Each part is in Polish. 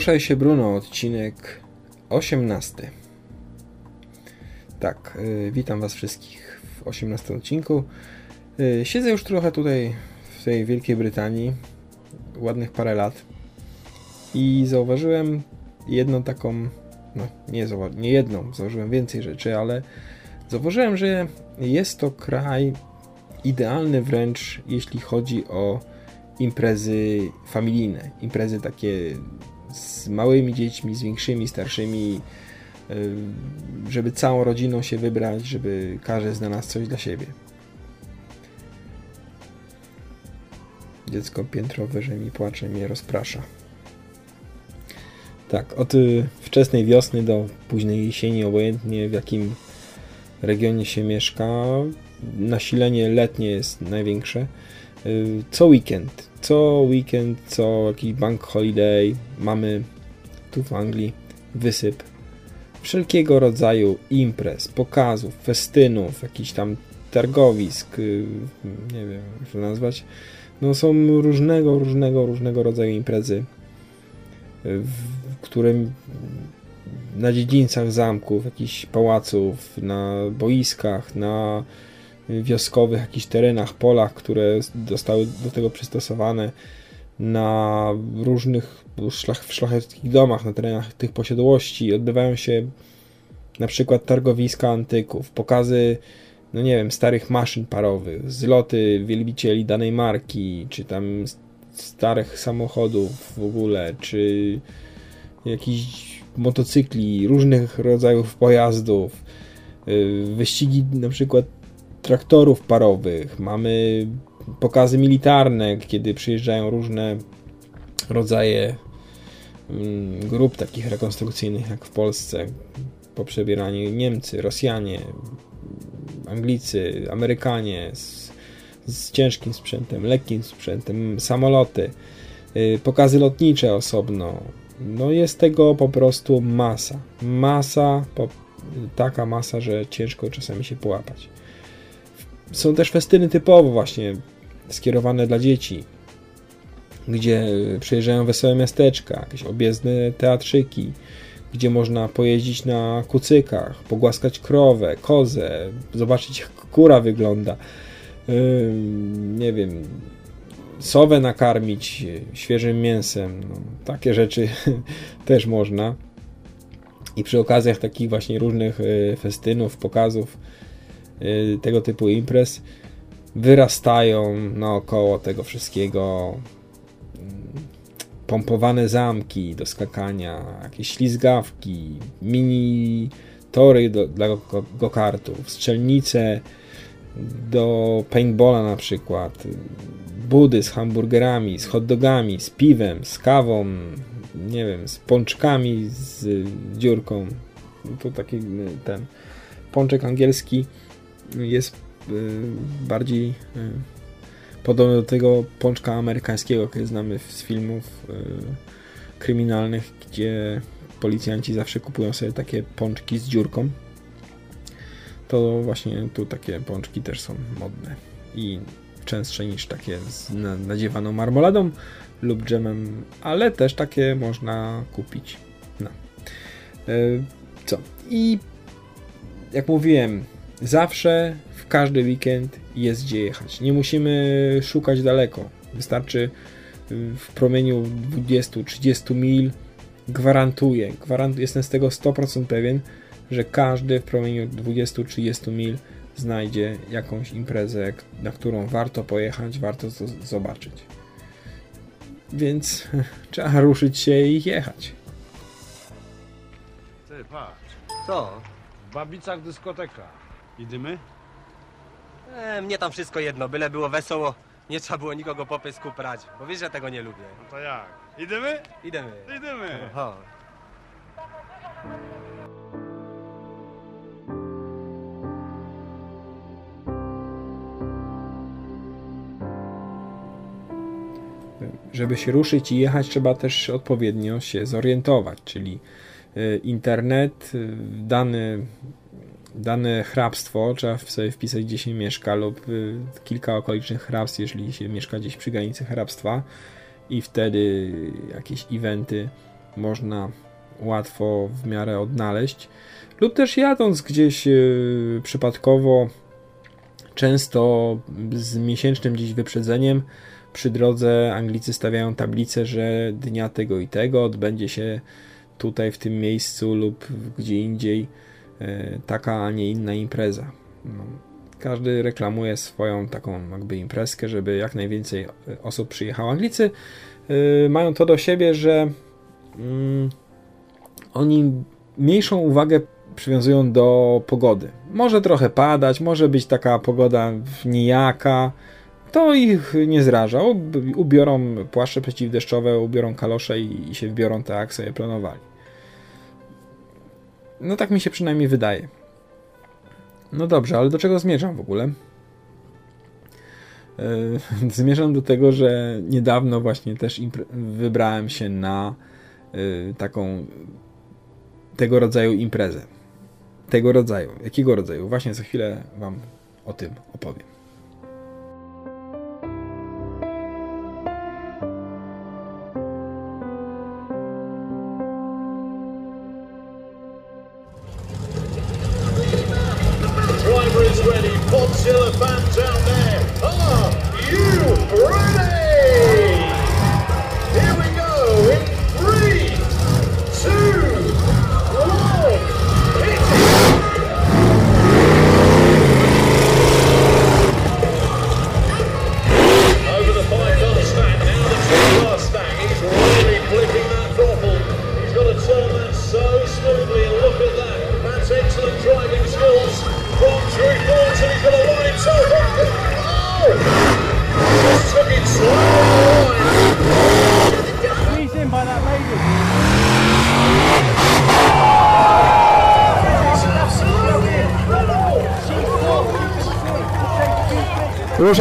Ruszaj się Bruno, odcinek 18. Tak, y, witam Was wszystkich w 18 odcinku. Y, siedzę już trochę tutaj w tej Wielkiej Brytanii, ładnych parę lat i zauważyłem jedną taką, no nie, nie jedną, zauważyłem więcej rzeczy, ale zauważyłem, że jest to kraj idealny wręcz, jeśli chodzi o imprezy familijne, imprezy takie z małymi dziećmi, z większymi, starszymi, y, żeby całą rodziną się wybrać, żeby każdy znalazł coś dla siebie. Dziecko piętro wyżej mi płacze, mnie rozprasza. Tak, od y, wczesnej wiosny do późnej jesieni, obojętnie w jakim regionie się mieszka, nasilenie letnie jest największe. Y, Co weekend, co weekend, co jakiś bank holiday mamy tu w Anglii wysyp wszelkiego rodzaju imprez, pokazów, festynów, jakichś tam targowisk, y, nie wiem jak to nazwać. No są różnego, różnego, różnego rodzaju imprezy, w którym na dziedzińcach zamków, jakichś pałaców, na boiskach, na wioskowych jakichś terenach, polach, które zostały do tego przystosowane na różnych szlach, w szlacheckich domach, na terenach tych posiadłości. Odbywają się na przykład targowiska antyków, pokazy no nie wiem, starych maszyn parowych, zloty wielbicieli danej marki, czy tam starych samochodów w ogóle, czy jakichś motocykli, różnych rodzajów pojazdów, wyścigi na przykład traktorów parowych, mamy pokazy militarne, kiedy przyjeżdżają różne rodzaje mm, grup takich rekonstrukcyjnych jak w Polsce, po przebieraniu Niemcy, Rosjanie, Anglicy, Amerykanie z, z ciężkim sprzętem, lekkim sprzętem, samoloty, y, pokazy lotnicze osobno. No jest tego po prostu masa. Masa, taka masa, że ciężko czasami się połapać. Są też festyny typowo właśnie skierowane dla dzieci, gdzie przyjeżdżają wesołe miasteczka, jakieś objezdne teatrzyki, gdzie można pojeździć na kucykach, pogłaskać krowę, kozę, zobaczyć jak kura wygląda, yy, nie wiem, sowę nakarmić świeżym mięsem. No, takie rzeczy też można. I przy okazjach takich właśnie różnych yy, festynów, pokazów, tego typu imprez wyrastają naokoło tego wszystkiego pompowane zamki do skakania, jakieś ślizgawki, mini tory do, dla go-kartów, strzelnice do paintballa na przykład, budy z hamburgerami, z hotdogami, z piwem, z kawą, nie wiem, z pączkami z dziurką. Tu taki ten pączek angielski jest y, bardziej y, podobny do tego pączka amerykańskiego, który znamy z filmów y, kryminalnych, gdzie policjanci zawsze kupują sobie takie pączki z dziurką. To właśnie tu takie pączki też są modne i częstsze niż takie z nadziewaną marmoladą lub dżemem, ale też takie można kupić. No. Co? I jak mówiłem, zawsze w każdy weekend jest gdzie jechać. Nie musimy szukać daleko. Wystarczy w promieniu 20-30 mil. Gwarantuję, gwarantuję, jestem z tego 100% pewien, że każdy w promieniu 20-30 mil znajdzie jakąś imprezę, na którą warto pojechać, warto to zobaczyć. Więc trzeba ruszyć się i jechać. Ty, patrz. Co? W Babicach dyskoteka. Idziemy? E, mnie tam wszystko jedno, byle było wesoło. Nie trzeba było nikogo po pysku prać, bo wiesz, że tego nie lubię. No to jak? Idziemy? Idziemy. Idziemy. Aha. Żeby się ruszyć i jechać, trzeba też odpowiednio się zorientować, czyli y, internet, y, dany, dane hrabstwo, trzeba sobie wpisać, gdzie się mieszka, lub y, kilka okolicznych hrabstw, jeżeli się mieszka gdzieś przy granicy hrabstwa, i wtedy jakieś eventy można łatwo w miarę odnaleźć, lub też jadąc gdzieś y, przypadkowo, często z miesięcznym gdzieś wyprzedzeniem, przy drodze Anglicy stawiają tablicę, że dnia tego i tego odbędzie się tutaj w tym miejscu lub gdzie indziej taka, a nie inna impreza. No, każdy reklamuje swoją taką jakby imprezkę, żeby jak najwięcej e, osób przyjechało. Anglicy e, mają to do siebie, że mm, oni mniejszą uwagę przywiązują do pogody. Może trochę padać, może być taka pogoda nijaka, to ich nie zraża. Ub- Ubiorą płaszcze przeciwdeszczowe, ubiorą kalosze i, i się wbiorą tak, jak sobie planowali. No tak mi się przynajmniej wydaje. No dobrze, ale do czego zmierzam w ogóle? Yy, zmierzam do tego, że niedawno właśnie też wybrałem się na yy, taką tego rodzaju imprezę. Tego rodzaju. Jakiego rodzaju? Właśnie za chwilę Wam o tym opowiem.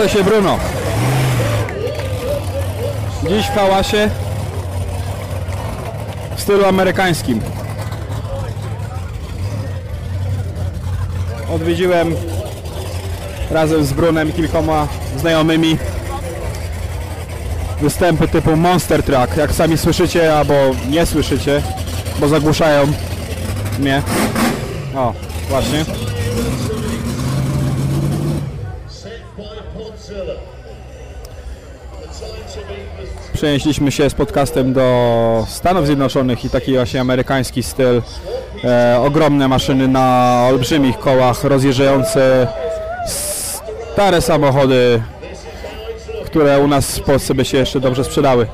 Się Bruno. Dziś w hałasie w stylu amerykańskim. Odwiedziłem razem z Brunem i kilkoma znajomymi występy typu Monster Truck, jak sami słyszycie albo nie słyszycie, bo zagłuszają mnie. O, właśnie. Przenieśliśmy się z podcastem do Stanów Zjednoczonych i taki właśnie amerykański styl. E, ogromne maszyny na olbrzymich kołach, rozjeżdżające stare samochody, które u nas w Polsce by się jeszcze dobrze sprzedały.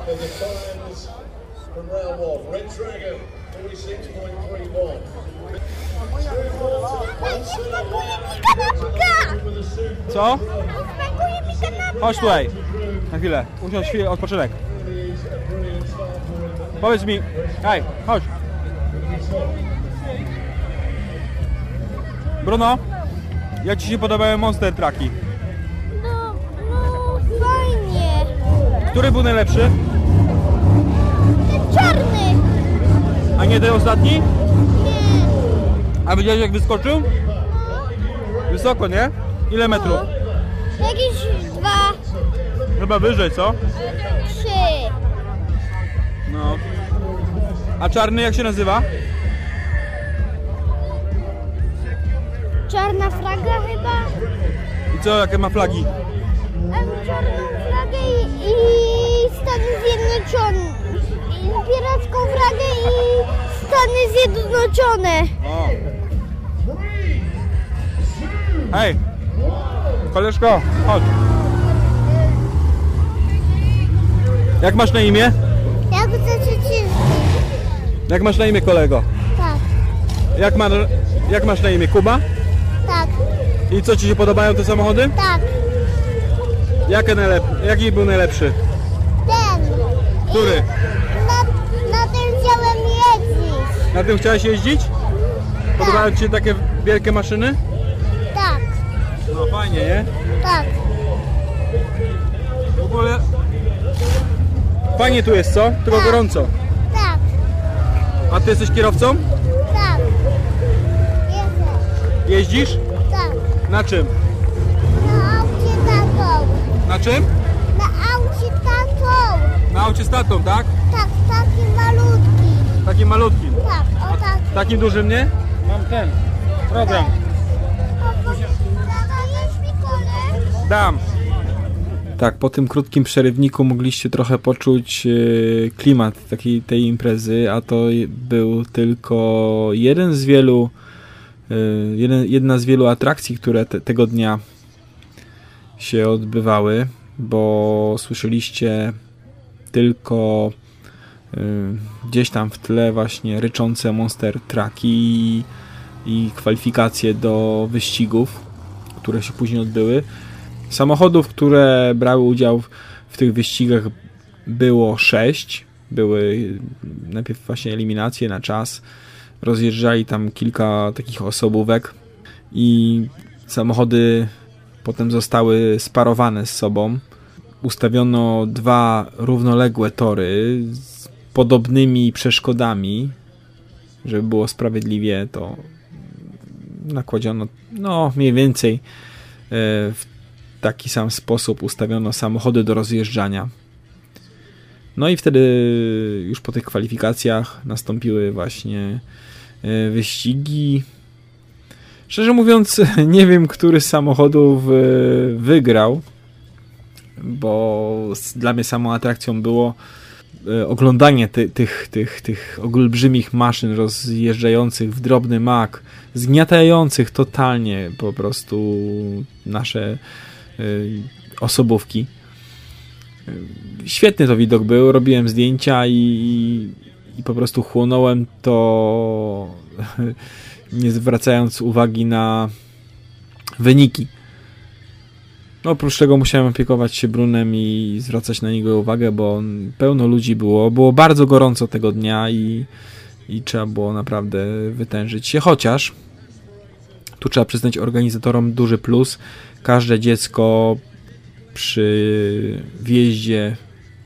Chodź tutaj. Na chwilę. Usiądź chwilę, odpoczynek. Powiedz mi, hej, chodź. Bruno, jak Ci się podobały Monster Trucki? No, no fajnie. Który był najlepszy? Ten czarny. A nie ten ostatni? Nie. A widziałeś jak wyskoczył? Wysoko, nie? Ile metrów? Jakieś dwa, Chyba wyżej, co? trzy. No. A czarny jak się nazywa? Czarna flaga chyba. I co, jakie ma flagi? Em, czarną flagę i, i Stany Zjednoczone. I piracką flagę i Stany Zjednoczone. O. Hej! Koleżko, chodź. Jak masz na imię? Ja chcę Cieciński. Jak masz na imię kolego? Tak. Jak ma Jak masz na imię? Kuba? Tak, I co Ci się podobają te samochody? tak, Jakie najlep- jaki był najlepszy? ten. Który? Na, na tym chciałem jeździć. Na tym chciałeś jeździć? Podobają Ci się takie wielkie maszyny? Tak, No fajnie, nie? tak, W ogóle... Fajnie tu jest, co? Tylko gorąco. tak, A Ty jesteś kierowcą? tak. Jestem, Jeździsz? tak. Na czym? Na aucie tatą. Na czym? Na aucie tatą. Na aucie z tatą, tak? Tak, taki malutki. Takim malutkim. Tak, o taki. Takim dużym, nie? Mam ten program. Kolę? Dam. Tak, po tym krótkim przerywniku mogliście trochę poczuć e, klimat takiej tej imprezy, a to był tylko jeden z wielu, e, jeden, jedna z wielu atrakcji, które te, tego dnia się odbywały, bo słyszeliście tylko e, gdzieś tam w tle właśnie ryczące monster trucki i, i kwalifikacje do wyścigów, które się później odbyły. Samochodów, które brały udział w, tych wyścigach było sześć. Były najpierw właśnie eliminacje na czas. Rozjeżdżali tam kilka takich osobówek i samochody potem zostały sparowane z sobą. Ustawiono dwa równoległe tory z podobnymi przeszkodami, żeby było sprawiedliwie, to nakładziono no mniej więcej e, w taki sam sposób ustawiono samochody do rozjeżdżania. No i wtedy już po tych kwalifikacjach nastąpiły właśnie e, wyścigi. Szczerze mówiąc, nie wiem, który z samochodów e, wygrał, bo dla mnie samą atrakcją było e, oglądanie ty, tych, tych, tych olbrzymich maszyn rozjeżdżających w drobny mak, zgniatających totalnie po prostu nasze osobówki. Y, Świetny to widok był, robiłem zdjęcia i, i po prostu chłonąłem to nie zwracając uwagi na wyniki. No, oprócz tego musiałem opiekować się Brunem i zwracać na niego uwagę, bo pełno ludzi było. Było bardzo gorąco tego dnia i, i trzeba było naprawdę wytężyć się. Chociaż tu trzeba przyznać organizatorom duży plus. Każde dziecko przy wjeździe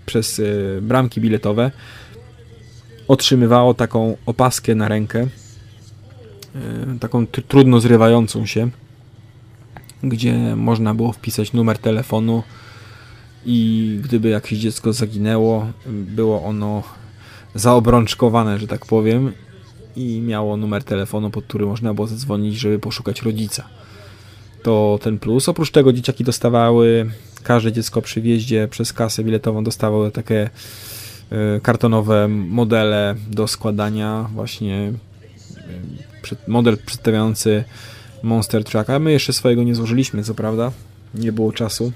przez y, bramki biletowe otrzymywało taką opaskę na rękę, y, taką tr- trudno zrywającą się, gdzie można było wpisać numer telefonu i gdyby jakieś dziecko zaginęło, było ono zaobrączkowane, że tak powiem, i miało numer telefonu, pod który można było zadzwonić, żeby poszukać rodzica. To ten plus. Oprócz tego dzieciaki dostawały, każde dziecko przy wjeździe przez kasę biletową dostawało takie y, kartonowe modele do składania, właśnie przed- model przedstawiający Monster Trucka. My jeszcze swojego nie złożyliśmy, co prawda. Nie było czasu.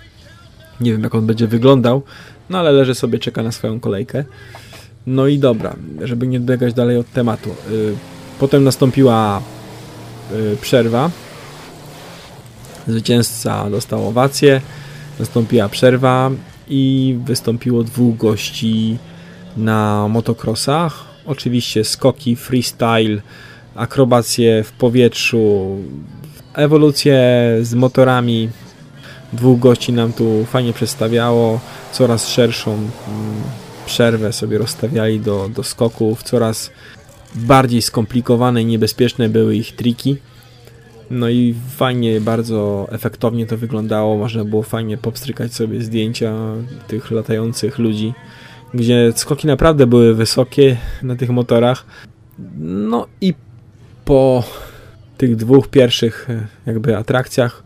Nie wiem, jak on będzie wyglądał, no ale leży sobie, czeka na swoją kolejkę. No i dobra, żeby nie odbiegać dalej od tematu. Y, Potem nastąpiła przerwa. Zwycięzca dostał owację. Nastąpiła przerwa i wystąpiło dwóch gości na motocrossach. Oczywiście skoki, freestyle, akrobacje w powietrzu, ewolucję z motorami. Dwóch gości nam tu fajnie przedstawiało. Coraz szerszą mm, przerwę sobie rozstawiali do, do skoków. Coraz bardziej skomplikowane i niebezpieczne były ich triki. No i fajnie, bardzo efektownie to wyglądało. Można było fajnie popstrykać sobie zdjęcia tych latających ludzi, gdzie skoki naprawdę były wysokie na tych motorach. No i po tych dwóch pierwszych e, jakby atrakcjach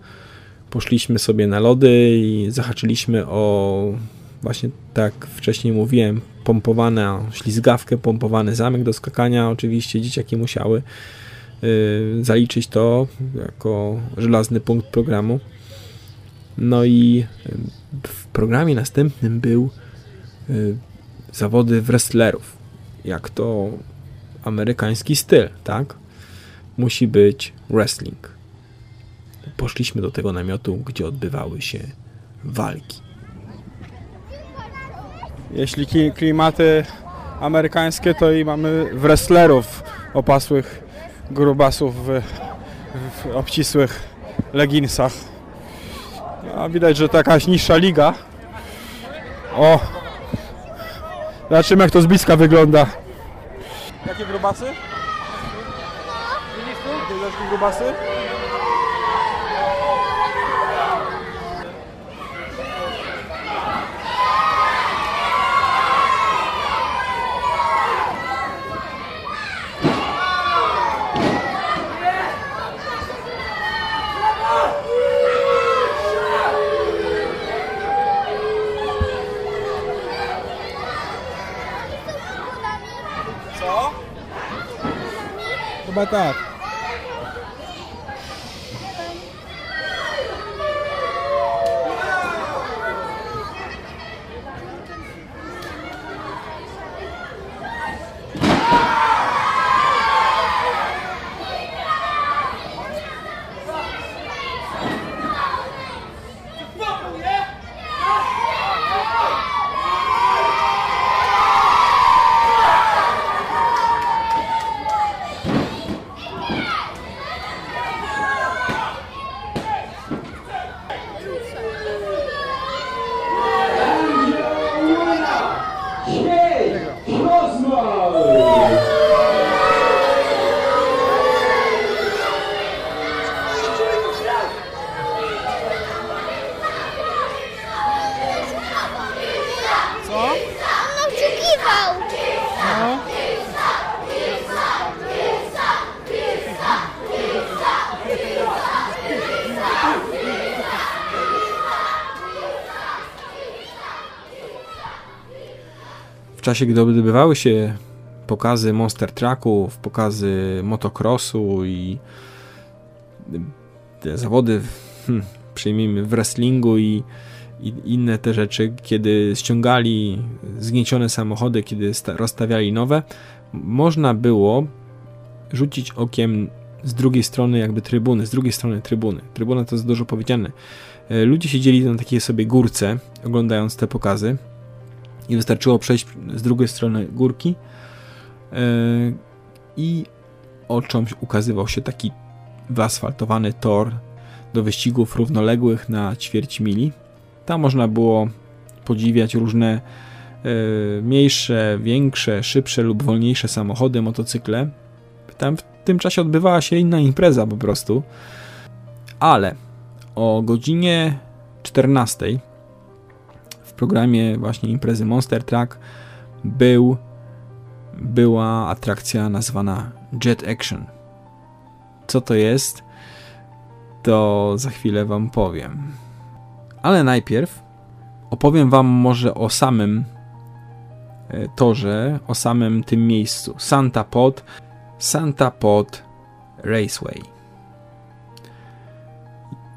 poszliśmy sobie na lody i zahaczyliśmy o właśnie tak wcześniej mówiłem, pompowane ślizgawkę, pompowany zamek do skakania. Oczywiście dzieciaki musiały zaliczyć to jako żelazny punkt programu. No i y, w programie następnym był y, zawody wrestlerów. Jak to amerykański styl, tak? musi być wrestling. Poszliśmy do tego namiotu, gdzie odbywały się walki. Jeśli klimaty amerykańskie, to i mamy wrestlerów opasłych grubasów w, w obcisłych leginsach. A widać, że to jakaś niższa liga. O! Zobaczymy jak to z bliska wygląda. Jakie grubasy? Widzisz grubasy? Chyba czasie, gdy odbywały się pokazy monster trucków, pokazy motocrossu i te zawody, hmm, przyjmijmy, w wrestlingu i, i inne te rzeczy, kiedy ściągali zgniecione samochody, kiedy sta- rozstawiali nowe, można było rzucić okiem z drugiej strony jakby trybuny, z drugiej strony trybuny. Trybuna to jest dużo powiedziane. E, Ludzie siedzieli na takiej sobie górce, oglądając te pokazy i wystarczyło przejść z drugiej strony górki yy, i oczom ukazywał się taki wyasfaltowany tor do wyścigów równoległych na ćwierć mili. Tam można było podziwiać różne yy, mniejsze, większe, szybsze lub wolniejsze samochody, motocykle. Tam w tym czasie odbywała się inna impreza po prostu. Ale o godzinie 14 w programie właśnie imprezy Monster Truck był, była atrakcja nazwana Jet Action. Co to jest? To za chwilę Wam powiem. Ale najpierw opowiem Wam może o samym e, torze, o samym tym miejscu. Santa Pod, Santa Pod Raceway.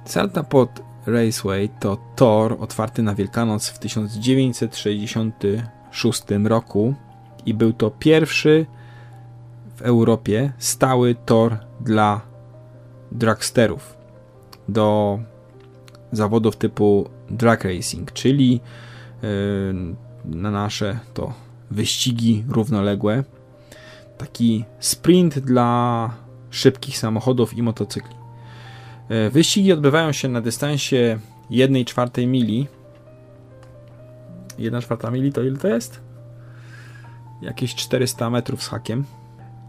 Santa Pod Raceway to tor otwarty na Wielkanoc w 1966 roku i był to pierwszy w Europie stały tor dla dragsterów do zawodów typu drag racing, czyli yy, na nasze to wyścigi równoległe. Taki sprint dla szybkich samochodów i motocykli. E, Wyścigi odbywają się na dystansie 1 czwartej mili. 1 czwarta mili to ile to jest? Jakieś 400 metrów z hakiem.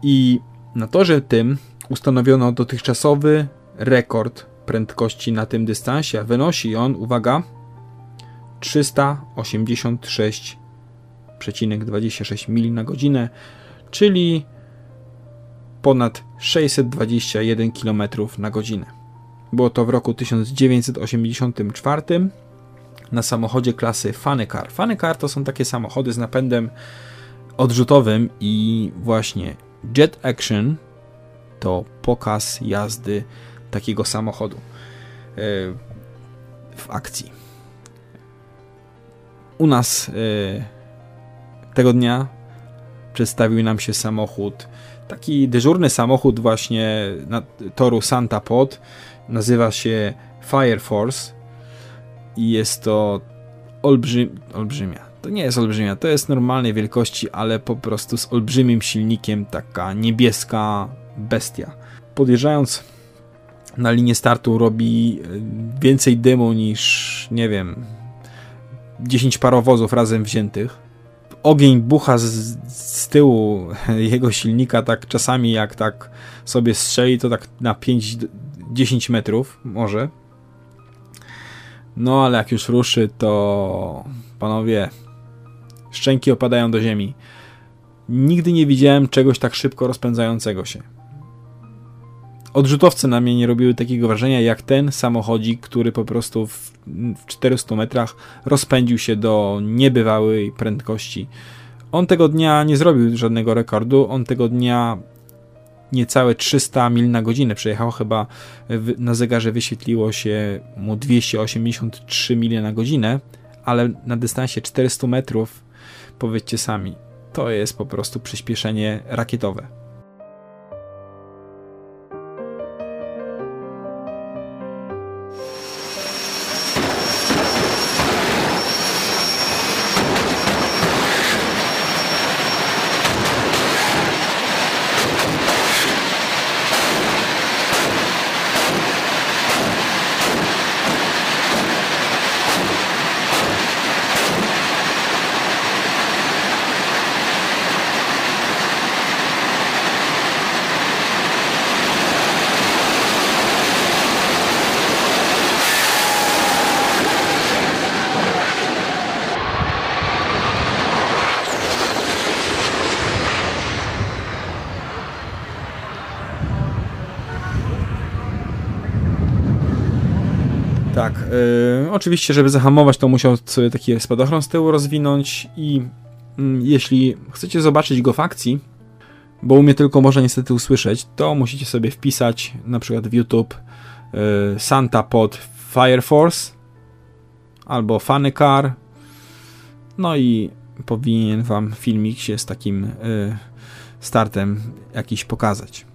I na torze tym ustanowiono dotychczasowy rekord prędkości na tym dystansie. Wynosi on, uwaga, 386,26 mil na godzinę, czyli ponad 621 km na godzinę. Było to w roku 1984 na samochodzie klasy Funny Car. Funny Car to są takie samochody z napędem odrzutowym i właśnie Jet Action to pokaz jazdy takiego samochodu e, w akcji. U nas e, tego dnia przedstawił nam się samochód Taki dyżurny samochód właśnie na toru Santa Pod nazywa się Fire Force i jest to olbrzym, olbrzymia. To nie jest olbrzymia, to jest normalnej wielkości, ale po prostu z olbrzymim silnikiem, taka niebieska bestia. Podjeżdżając na linię startu robi e, więcej dymu niż, nie wiem, 10 parowozów razem wziętych. Ogień bucha z, z tyłu jego silnika, tak czasami jak tak sobie strzeli, to tak na 5-10 metrów może. No ale jak już ruszy, to panowie, szczęki opadają do ziemi. Nigdy nie widziałem czegoś tak szybko rozpędzającego się odrzutowce na mnie nie robiły takiego wrażenia jak ten samochodzik, który po prostu w, w 400 metrach rozpędził się do niebywałej prędkości. On tego dnia nie zrobił żadnego rekordu, on tego dnia niecałe 300 mil na godzinę przejechał, chyba na zegarze wyświetliło się mu 283 mile na godzinę, ale na dystansie 400 metrów, powiedzcie sami, to jest po prostu przyspieszenie rakietowe. Oczywiście, żeby zahamować, to musiał sobie taki spadochron z tyłu rozwinąć i yy, jeśli chcecie zobaczyć go w akcji, bo u mnie tylko można niestety usłyszeć, to musicie sobie wpisać na przykład w YouTube yy, Santa Pod Fire Force albo Funny Car no i powinien wam filmik się z takim startem jakiś pokazać.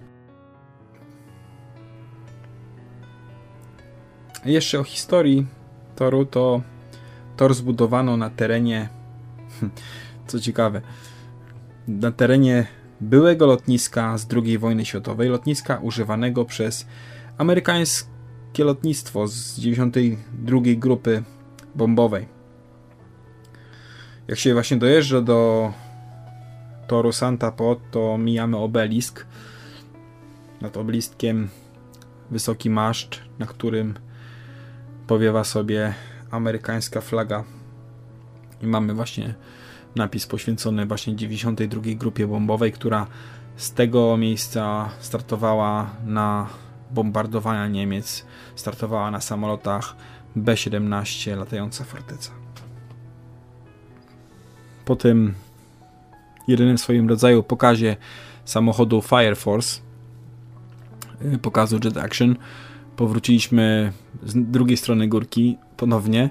Jeszcze o historii toru, to tor zbudowano na terenie, co ciekawe, na terenie byłego lotniska z II wojny światowej, lotniska używanego przez amerykańskie lotnictwo z 92 grupy bombowej. Jak się właśnie dojeżdża do toru Santa Pod, to mijamy obelisk. Nad obeliskiem wysoki maszcz, na którym powiewa sobie amerykańska flaga i mamy właśnie napis poświęcony właśnie 92 grupie bombowej, która z tego miejsca startowała na bombardowania Niemiec, startowała na samolotach B-17 latająca forteca. Po tym jedynym swoim rodzaju pokazie samochodu Fire Force, y, pokazu Jet Action, powróciliśmy z drugiej strony górki ponownie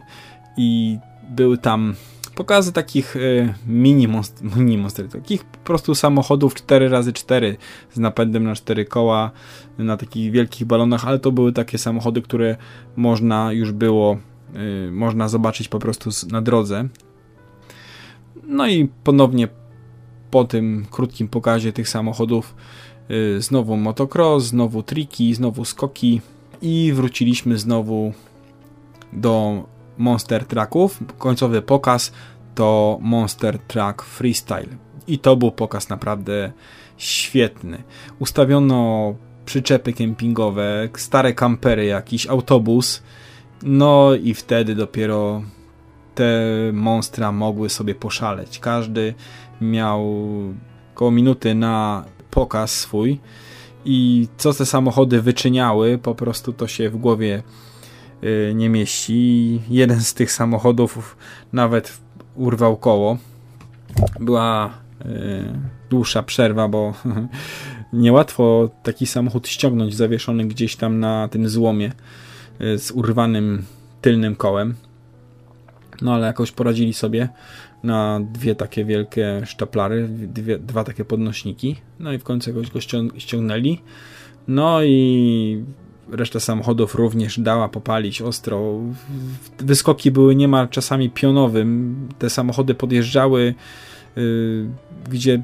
i były tam pokazy takich y, mini, mini monster, takich po prostu samochodów 4x4 z napędem na 4 koła na takich wielkich balonach, ale to były takie samochody, które można już było y, można zobaczyć po prostu na drodze. No i ponownie po tym krótkim pokazie tych samochodów y, znowu motocross, znowu triki, znowu skoki, i wróciliśmy znowu do Monster Trucków. Końcowy pokaz to Monster Truck Freestyle. I to był pokaz naprawdę świetny. Ustawiono przyczepy kempingowe, stare kampery, jakiś autobus. No i wtedy dopiero te monstra mogły sobie poszaleć. Każdy miał około minuty na pokaz swój i co te samochody wyczyniały, po prostu to się w głowie y, nie mieści. Jeden z tych samochodów nawet urwał koło. Była y, dłuższa przerwa, bo niełatwo taki samochód ściągnąć zawieszony gdzieś tam na tym złomie y, z urwanym tylnym kołem. No ale jakoś poradzili sobie na dwie takie wielkie sztaplary, dwie, dwa takie podnośniki. No i w końcu jakoś go ścią- ściągnęli. No i reszta samochodów również dała popalić ostro. Wyskoki były niemal czasami pionowym. Te samochody podjeżdżały, yy, gdzie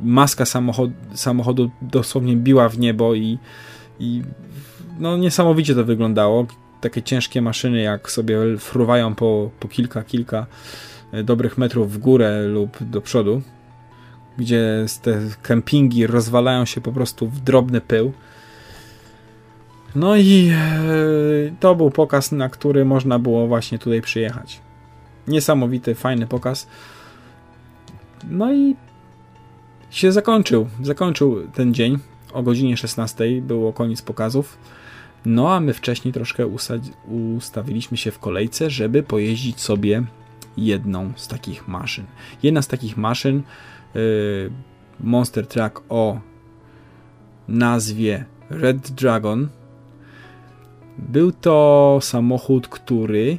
maska samochod, samochodu dosłownie biła w niebo i, i no niesamowicie to wyglądało. Takie ciężkie maszyny, jak sobie fruwają po, po kilka, kilka dobrych metrów w górę lub do przodu, gdzie te kempingi rozwalają się po prostu w drobny pył. No i e, to był pokaz, na który można było właśnie tutaj przyjechać. Niesamowity, fajny pokaz. No i się zakończył. Zakończył ten dzień o godzinie 16. Było koniec pokazów. No a my wcześniej troszkę ustawiliśmy się w kolejce, żeby pojeździć sobie jedną z takich maszyn. Jedna z takich maszyn yy, Monster Truck o nazwie Red Dragon był to samochód, który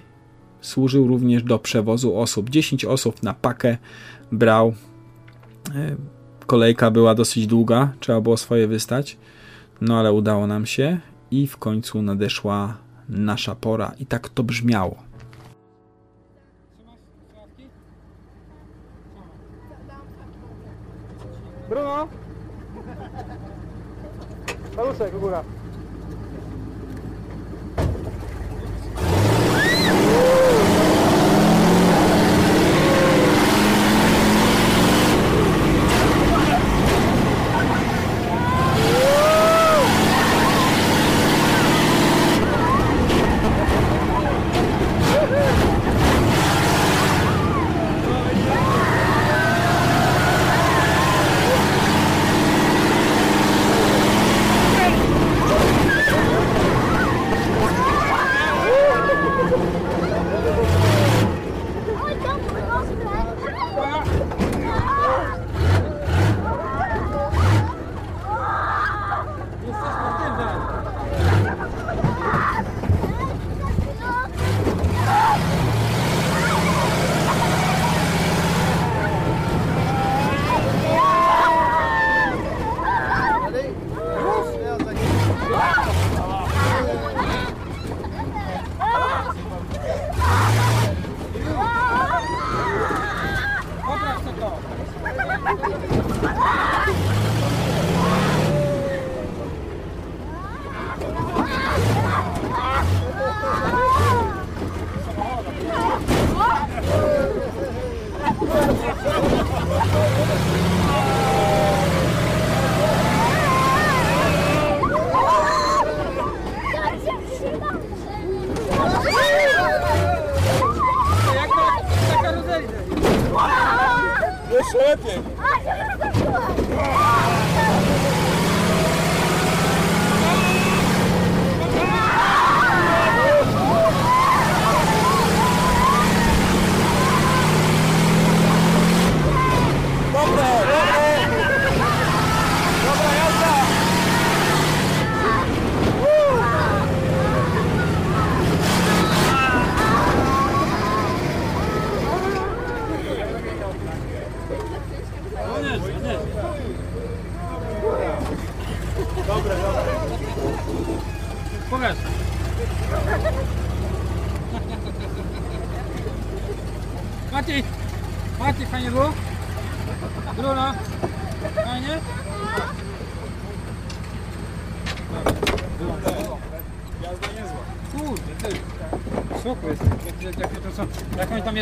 służył również do przewozu osób. 10 osób na pakę brał. Yy, kolejka była dosyć długa, trzeba było swoje wystać. No ale udało nam się i w końcu nadeszła nasza pora i tak to brzmiało. Bruno! Paluszek, góra.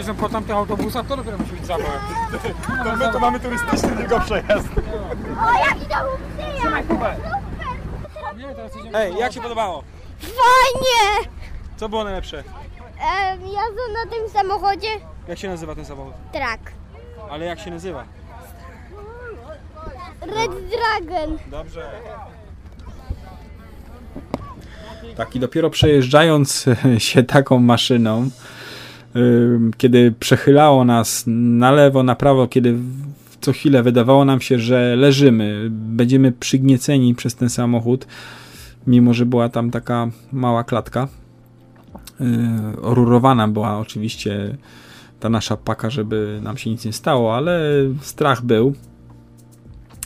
Jeżdżą po tamtych autobusach, to dopiero musi być zabawa. To my to mamy turystyczny tylko przejazd. O, jaki to był Trzymaj kubę. Nie, teraz idziemy. Ej, jak się podobało? Fajnie! Co było najlepsze? Em, jazda na tym samochodzie? Jak się nazywa ten samochód? Trak. Ale jak się nazywa? Red Dragon. Dobrze. Tak, i dopiero przejeżdżając się taką maszyną, kiedy przechylało nas na lewo, na prawo, kiedy co chwilę wydawało nam się, że leżymy, będziemy przygnieceni przez ten samochód, mimo że była tam taka mała klatka. Yy, orurowana była oczywiście ta nasza paka, żeby nam się nic nie stało, ale strach był.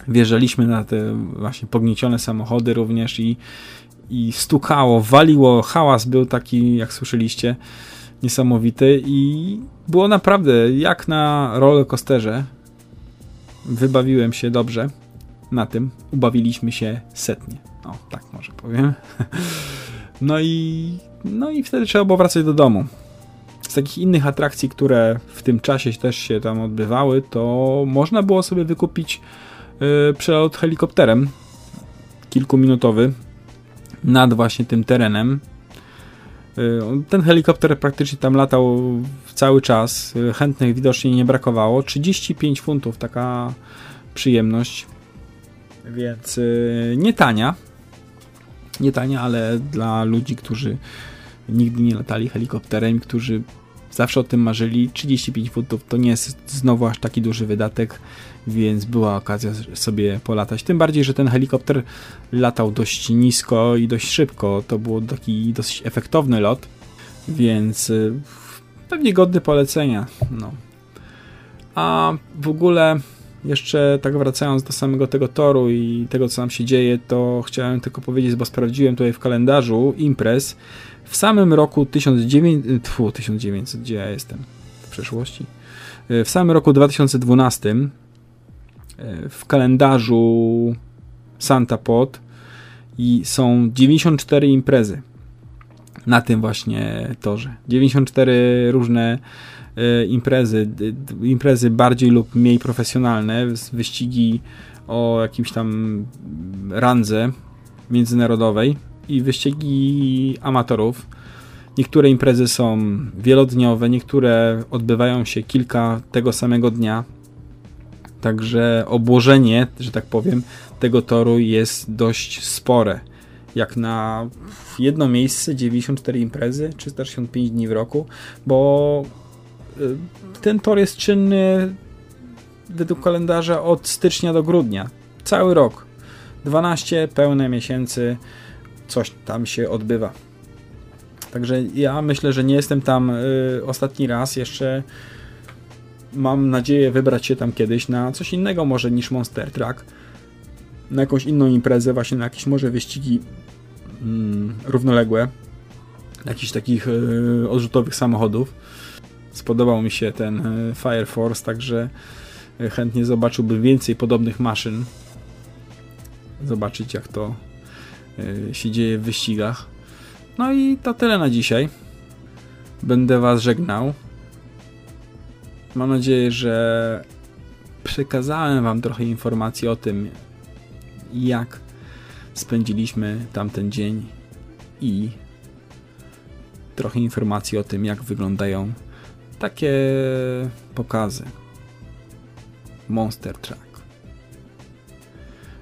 Wjeżdżaliśmy na te właśnie pogniecione samochody również i, i stukało, waliło, hałas był taki, jak słyszeliście, niesamowity i było naprawdę jak na rollercoasterze. Wybawiłem się dobrze na tym. Ubawiliśmy się setnie. O, tak może powiem. No i, no i wtedy trzeba było wracać do domu. Z takich innych atrakcji, które w tym czasie też się tam odbywały, to można było sobie wykupić yy, przelot helikopterem kilkuminutowy nad właśnie tym terenem. Yy, Ten helikopter praktycznie tam latał cały czas. Yy, Chętnych widocznie nie brakowało. 35 funtów taka przyjemność. Więc yy, nie tania. Nie tania, ale dla ludzi, którzy nigdy nie latali helikopterem, którzy zawsze o tym marzyli, 35 funtów to nie jest znowu aż taki duży wydatek, więc była okazja sobie polatać. Tym bardziej, że ten helikopter latał dość nisko i dość szybko. To był taki dosyć efektowny lot, więc y, pewnie godny polecenia. No. A w ogóle jeszcze tak wracając do samego tego toru i tego, co nam się dzieje, to chciałem tylko powiedzieć, bo sprawdziłem tutaj w kalendarzu imprez. W samym roku 1900, tfu, 1900, gdzie ja jestem? W przeszłości? W samym roku 2012 e, w kalendarzu Santa Pod i są 94 imprezy na tym właśnie torze. 94 różne imprezy, d- d- imprezy bardziej lub mniej profesjonalne, wyścigi o jakimś tam randze międzynarodowej i wyścigi amatorów. Niektóre imprezy są wielodniowe, niektóre odbywają się kilka tego samego dnia. Także obłożenie, że tak powiem, tego toru jest dość spore. Jak na jedno miejsce 94 imprezy, 365 dni w roku, bo y, ten tor jest czynny według kalendarza od stycznia do grudnia. Cały rok. 12 pełne miesięcy coś tam się odbywa. Także ja myślę, że nie jestem tam y, ostatni raz. Jeszcze mam nadzieję wybrać się tam kiedyś na coś innego może niż Monster Truck. Na jakąś inną imprezę, właśnie na jakieś może wyścigi mm, równoległe. Jakichś takich y, odrzutowych samochodów. Spodobał mi się ten y, Fire Force, także y, chętnie zobaczyłbym więcej podobnych maszyn. Zobaczyć jak to y, się dzieje w wyścigach. No i to tyle na dzisiaj. Będę Was żegnał. Mam nadzieję, że przekazałem Wam trochę informacji o tym, jak spędziliśmy tamten dzień i trochę informacji o tym, jak wyglądają takie pokazy. Monster Truck.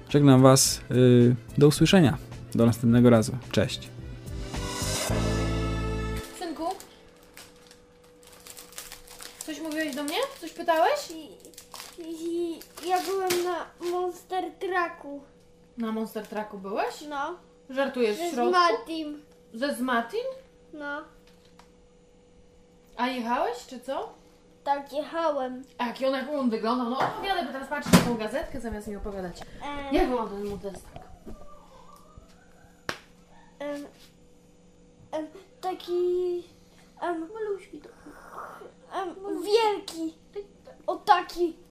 Żegnam Was. y, Do usłyszenia. Do następnego razu. Cześć. Synku? Coś mówiłeś do mnie? Coś pytałeś? Ja byłem na Monster Trucku. Na Monster Trucku byłeś? No. Żartujesz w Z środku? Matim. Że z Matin? No. A jechałeś, czy co? Tak jechałem. A jaki on, jak on wyglądał? No opowiadaj, bo teraz patrzę na tą gazetkę zamiast mi opowiadać. Em, Jak wyglądał ten motocykl? em, em, taki... Em, Maluśki. Em, wielki. O taki.